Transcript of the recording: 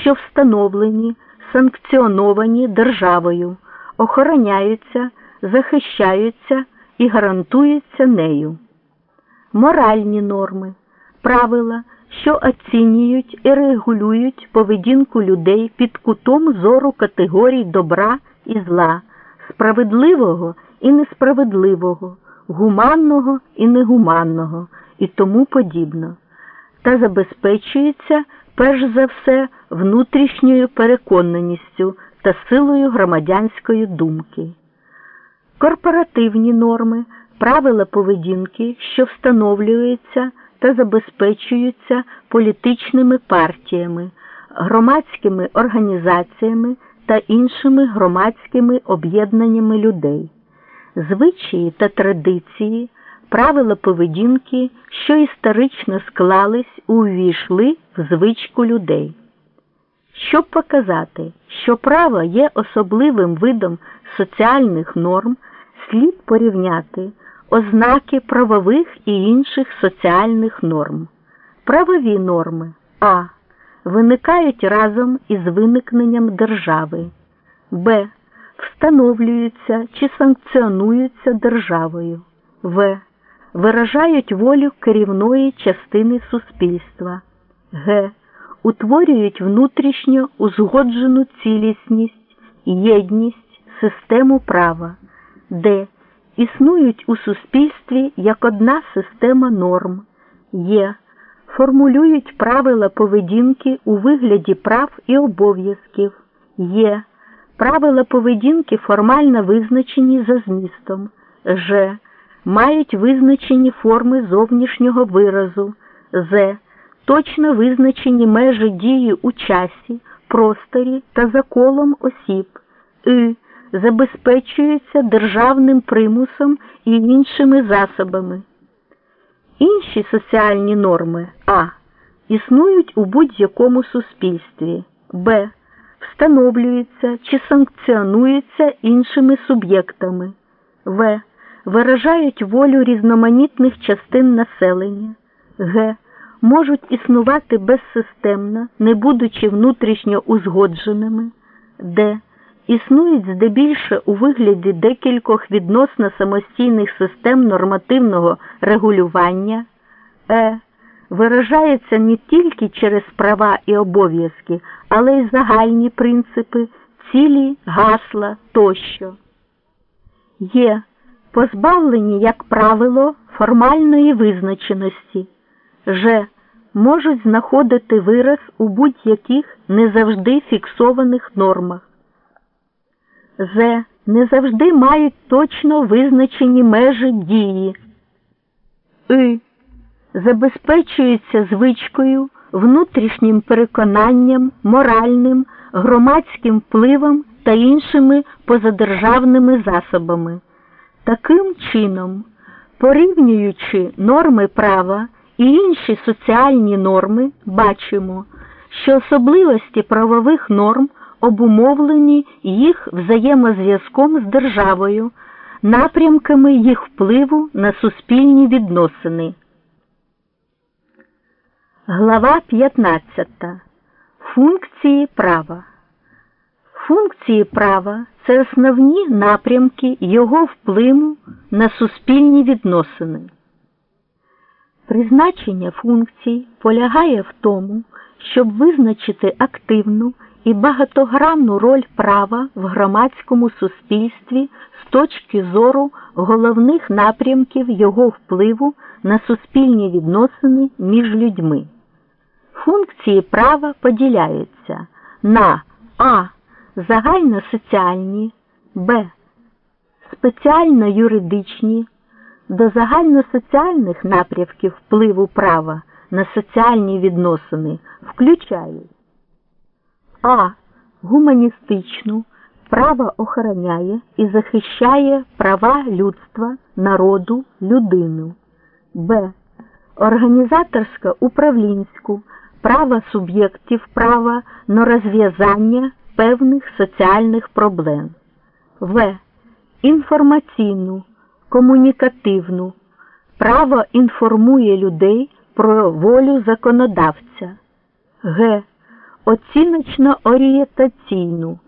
що встановлені, санкціоновані державою, охороняються, захищаються і гарантуються нею. Моральні норми, правила, що оцінюють і регулюють поведінку людей під кутом зору категорій добра і зла, справедливого і несправедливого, гуманного і негуманного і тому подібно, та забезпечується перш за все внутрішньою переконаністю та силою громадянської думки. Корпоративні норми, правила поведінки, що встановлюються та забезпечуються політичними партіями, громадськими організаціями та іншими громадськими об'єднаннями людей, звичаї та традиції, правила поведінки, що історично склались, увійшли в звичку людей. Щоб показати, що право є особливим видом соціальних норм, слід порівняти ознаки правових і інших соціальних норм. Правові норми А. Виникають разом із виникненням держави, Б. Встановлюються чи санкціонуються державою, В. Виражають волю керівної частини суспільства, Г. Утворюють внутрішньо узгоджену цілісність, єдність, систему права, Д. існують у суспільстві як одна система норм, є, формулюють правила поведінки у вигляді прав і обов'язків, є, правила поведінки формально визначені за змістом, ж, мають визначені форми зовнішнього виразу, з, точно визначені межі дії у часі, просторі та за колом осіб, и, забезпечується державним примусом і іншими засобами. Інші соціальні норми А. Існують у будь-якому суспільстві, Б. Встановлюються чи санкціонуються іншими суб'єктами, В. Виражають волю різноманітних частин населення, Г. Можуть існувати безсистемно, не будучи внутрішньо узгодженими, Д. Існують здебільше у вигляді декількох відносно самостійних систем нормативного регулювання, е, виражається не тільки через права і обов'язки, але й загальні принципи, цілі, гасла тощо. Є позбавлені, як правило, формальної визначеності, ж. Можуть знаходити вираз у будь-яких не завжди фіксованих нормах. З. Не завжди мають точно визначені межі дії, И. Забезпечуються звичкою, внутрішнім переконанням, моральним, громадським впливом та іншими позадержавними засобами. Таким чином, порівнюючи норми права і інші соціальні норми, бачимо, що особливості правових норм обумовлені їх взаємозв'язком з державою, напрямками їх впливу на суспільні відносини. Глава 15. Функції права. Функції права це основні напрямки його впливу на суспільні відносини. Призначення функцій полягає в тому, щоб визначити активну і багатогранну роль права в громадському суспільстві з точки зору головних напрямків його впливу на суспільні відносини між людьми. Функції права поділяються на А. Загальносоціальні, Б. Спеціально юридичні. До загальносоціальних напрямків впливу права на соціальні відносини включають а. Гуманістичну право охороняє і захищає права людства, народу, людину. Б. Організаторсько управлінську право суб'єктів права на розв'язання певних соціальних проблем. В. Інформаційну, комунікативну. Право інформує людей про волю законодавця. Г оціночно орієнтаційну